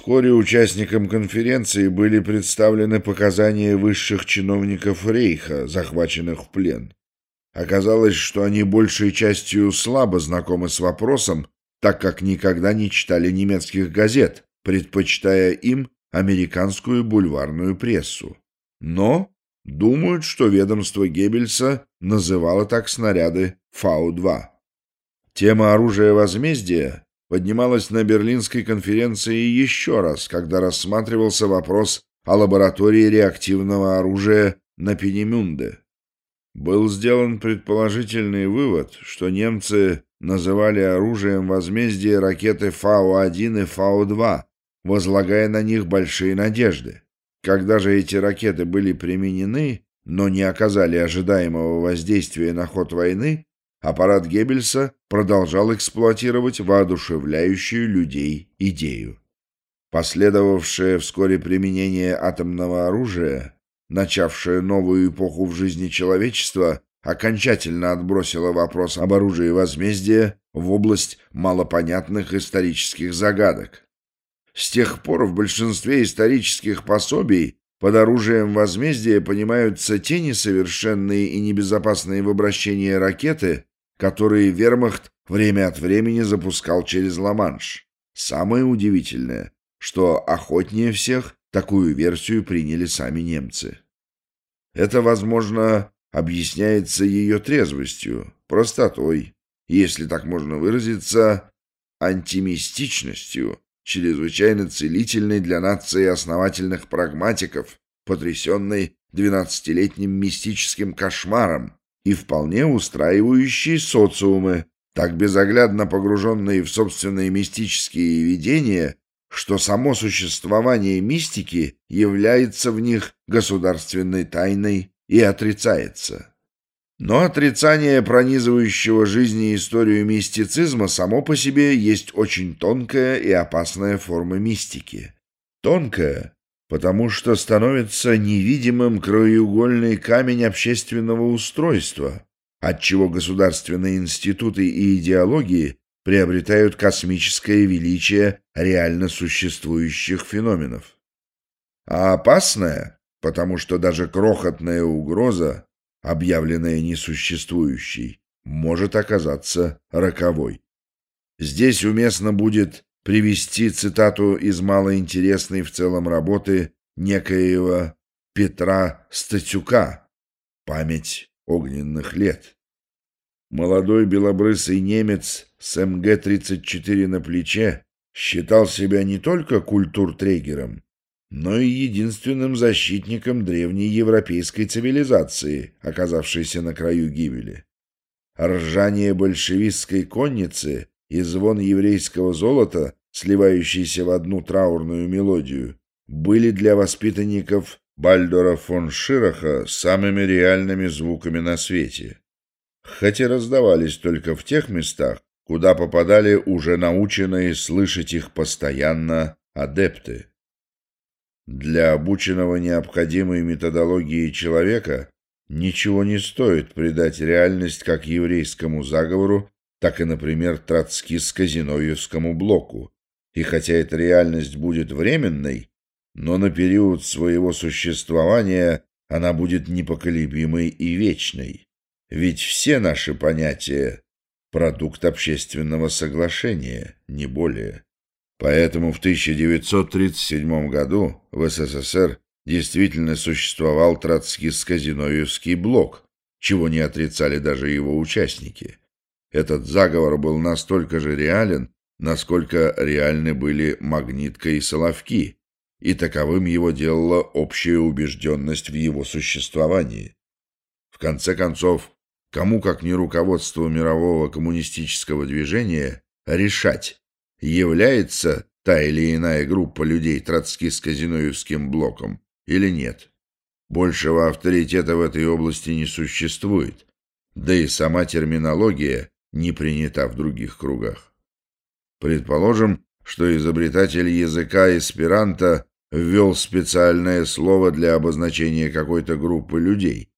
Вскоре участникам конференции были представлены показания высших чиновников Рейха, захваченных в плен. Оказалось, что они большей частью слабо знакомы с вопросом, так как никогда не читали немецких газет, предпочитая им американскую бульварную прессу. Но думают, что ведомство Геббельса называло так снаряды Фау-2. Тема оружия возмездия поднималась на Берлинской конференции еще раз, когда рассматривался вопрос о лаборатории реактивного оружия на Пенемюнде. Был сделан предположительный вывод, что немцы называли оружием возмездия ракеты Фау-1 и Фау-2, возлагая на них большие надежды. Когда же эти ракеты были применены, но не оказали ожидаемого воздействия на ход войны, аппарат Геббельса продолжал эксплуатировать воодушевляющую людей идею. Последовавшее вскоре применение атомного оружия, начавшее новую эпоху в жизни человечества, окончательно отбросило вопрос об оружии возмездия в область малопонятных исторических загадок. С тех пор в большинстве исторических пособий под оружием возмездия понимаются те несовершенные и небезопасные в обращении ракеты, которые вермахт время от времени запускал через Ла-Манш. Самое удивительное, что охотнее всех такую версию приняли сами немцы. Это, возможно, объясняется ее трезвостью, простотой, если так можно выразиться, антимистичностью, чрезвычайно целительной для нации основательных прагматиков, потрясенной двенадцатилетним мистическим кошмаром, и вполне устраивающие социумы, так безоглядно погруженные в собственные мистические видения, что само существование мистики является в них государственной тайной и отрицается. Но отрицание пронизывающего жизни и историю мистицизма само по себе есть очень тонкая и опасная форма мистики. Тонкая, потому что становится невидимым краеугольный камень общественного устройства, отчего государственные институты и идеологии приобретают космическое величие реально существующих феноменов. А опасная, потому что даже крохотная угроза, объявленная несуществующей, может оказаться роковой. Здесь уместно будет привести цитату из малоинтересной в целом работы некоего Петра Статюка «Память огненных лет». Молодой белобрысый немец с МГ-34 на плече считал себя не только культуртрегером, но и единственным защитником древней европейской цивилизации, оказавшейся на краю гибели. Ржание большевистской конницы и звон еврейского золота, сливающийся в одну траурную мелодию, были для воспитанников Бальдора фон Шираха самыми реальными звуками на свете. Хотя раздавались только в тех местах, куда попадали уже наученные слышать их постоянно адепты. Для обученного необходимой методологии человека ничего не стоит придать реальность как еврейскому заговору, так и, например, троцкистско-зиновьевскому блоку. И хотя эта реальность будет временной, но на период своего существования она будет непоколебимой и вечной. Ведь все наши понятия – продукт общественного соглашения, не более. Поэтому в 1937 году в СССР действительно существовал троцкистско-зиновьевский блок, чего не отрицали даже его участники. Этот заговор был настолько же реален, насколько реальны были Магнитка и Соловки, и таковым его делала общая убежденность в его существовании. В конце концов, кому как не руководство мирового коммунистического движения решать, является та или иная группа людей троцкистско-зиновьевским блоком или нет. Большего авторитета в этой области не существует, да и сама терминология не принята в других кругах. Предположим, что изобретатель языка эсперанто ввел специальное слово для обозначения какой-то группы людей.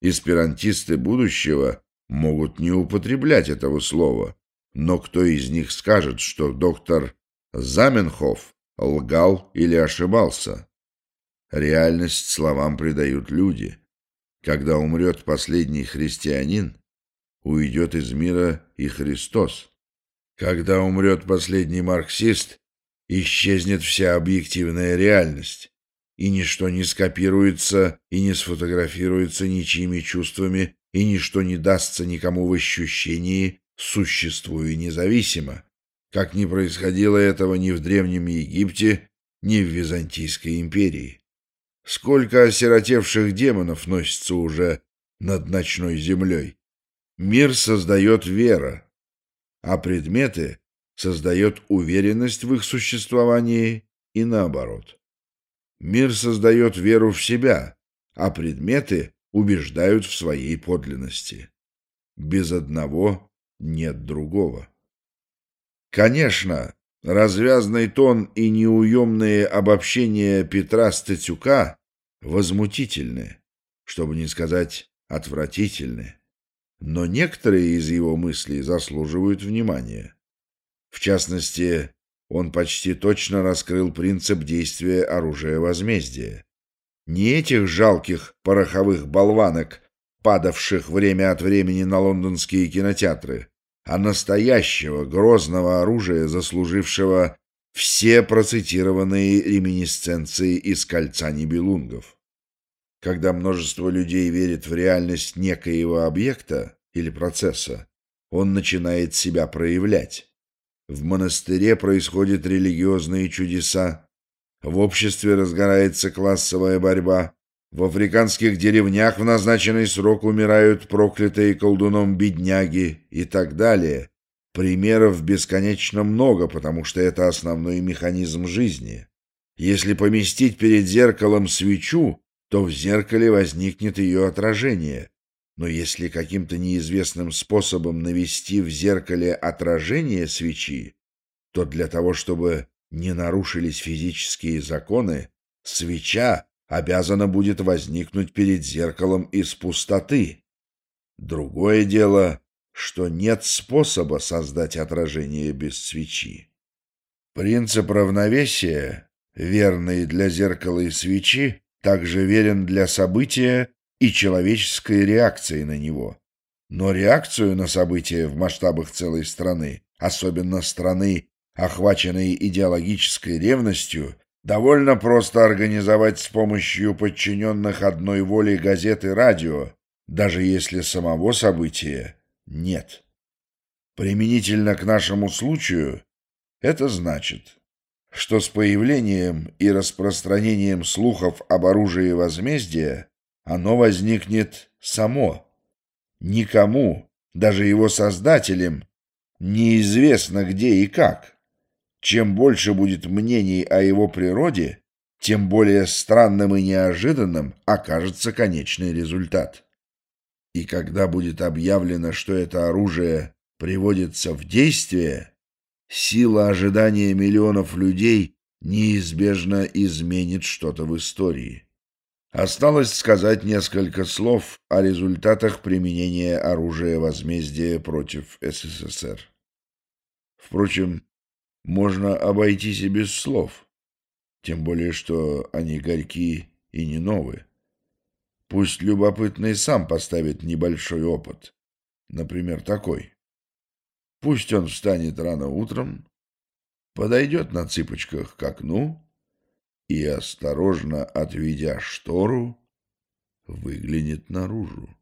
Эсперантисты будущего могут не употреблять этого слова, но кто из них скажет, что доктор Заменхоф лгал или ошибался. Реальность словам придают люди. Когда умрет последний христианин, уйдет из мира и Христос. Когда умрет последний марксист, исчезнет вся объективная реальность, и ничто не скопируется и не сфотографируется ничьими чувствами, и ничто не дастся никому в ощущении, существуя независимо, как не происходило этого ни в Древнем Египте, ни в Византийской империи. Сколько осиротевших демонов носится уже над ночной землей. Мир создает вера, а предметы создает уверенность в их существовании и наоборот. Мир создает веру в себя, а предметы убеждают в своей подлинности. Без одного нет другого. Конечно, развязный тон и неуемные обобщения Петра Статюка возмутительны, чтобы не сказать отвратительны. Но некоторые из его мыслей заслуживают внимания. В частности, он почти точно раскрыл принцип действия оружия возмездия. Не этих жалких пороховых болванок, падавших время от времени на лондонские кинотеатры, а настоящего грозного оружия, заслужившего все процитированные реминисценции из «Кольца Нибелунгов». Когда множество людей верит в реальность некоего объекта или процесса, он начинает себя проявлять. В монастыре происходят религиозные чудеса, в обществе разгорается классовая борьба, в африканских деревнях в назначенный срок умирают проклятые колдуном бедняги и так далее. Примеров бесконечно много, потому что это основной механизм жизни. Если поместить перед зеркалом свечу, то в зеркале возникнет ее отражение. Но если каким-то неизвестным способом навести в зеркале отражение свечи, то для того, чтобы не нарушились физические законы, свеча обязана будет возникнуть перед зеркалом из пустоты. Другое дело, что нет способа создать отражение без свечи. Принцип равновесия, верный для зеркала и свечи, также верен для события и человеческой реакции на него. Но реакцию на события в масштабах целой страны, особенно страны, охваченной идеологической ревностью, Довольно просто организовать с помощью подчиненных одной воли газет и радио, даже если самого события нет. Применительно к нашему случаю это значит, что с появлением и распространением слухов об оружии возмездия оно возникнет само. Никому, даже его создателям, неизвестно где и как. Чем больше будет мнений о его природе, тем более странным и неожиданным окажется конечный результат. И когда будет объявлено, что это оружие приводится в действие, сила ожидания миллионов людей неизбежно изменит что-то в истории. Осталось сказать несколько слов о результатах применения оружия возмездия против СССР. Впрочем, можно обойтись и без слов, тем более что они горьки и не новые. Пусть любопытный сам поставит небольшой опыт, например, такой. Пусть он встанет рано утром, подойдет на цыпочках к окну и, осторожно отведя штору, выглянет наружу.